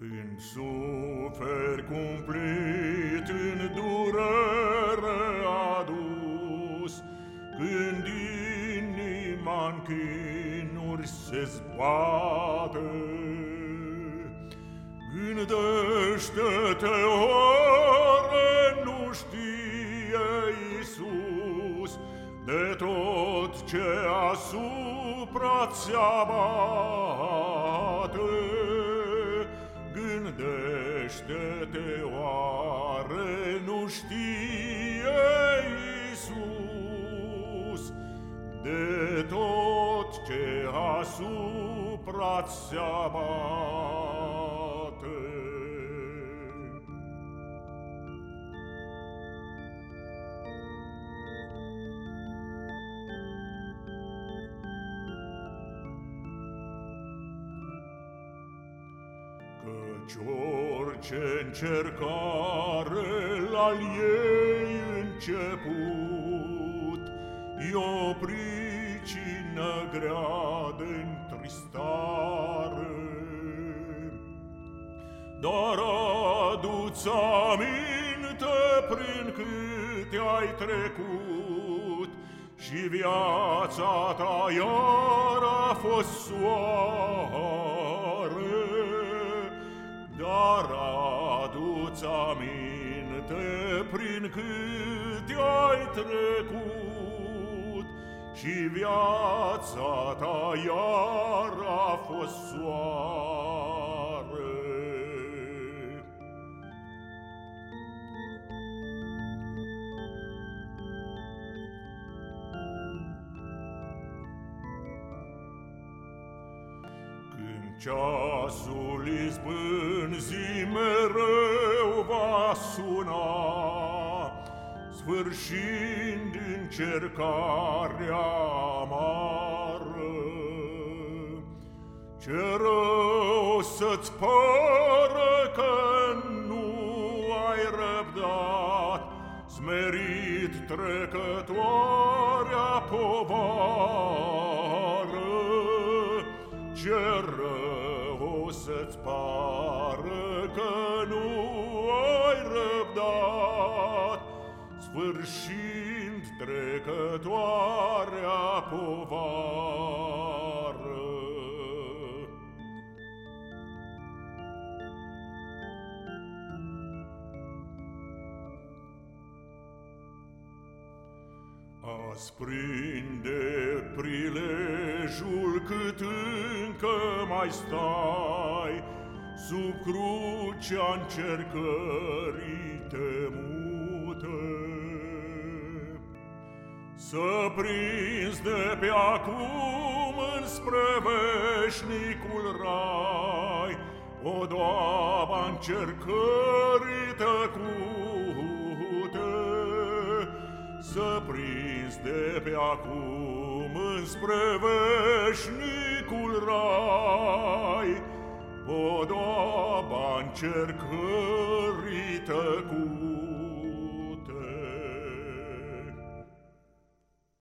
Când suferi cumplit în durere adus, Când inima în chinuri se zbate, Gândește-te oare nu știe Iisus De tot ce asupra ți-a Gândește-te, oare nu știe Iisus De tot ce asupra ți-a Căci orice încercare la ei început E o pricină grea de întristare. Dar adu-ți aminte prin câte ai trecut Și viața ta iar a fost soare prin cât ai trecut. Și viața ta iar a fost soare. Ceasul izbânzii mereu va suna, Sfârșind încercarea amară. Ce rău să-ți pară că nu ai răbdat, Smerit trecătoarea povară, ce rău o să-ți pară că Sfârșind trecătoarea povară. Azi prinde prilejul cât încă mai stai Sub crucea încercării temute Să prinzi de pe acum înspre veșnicul rai O doaba încercării tăcute. Să prinzi de pe acum înspre veșnicul rai Podoaba încercării tăcute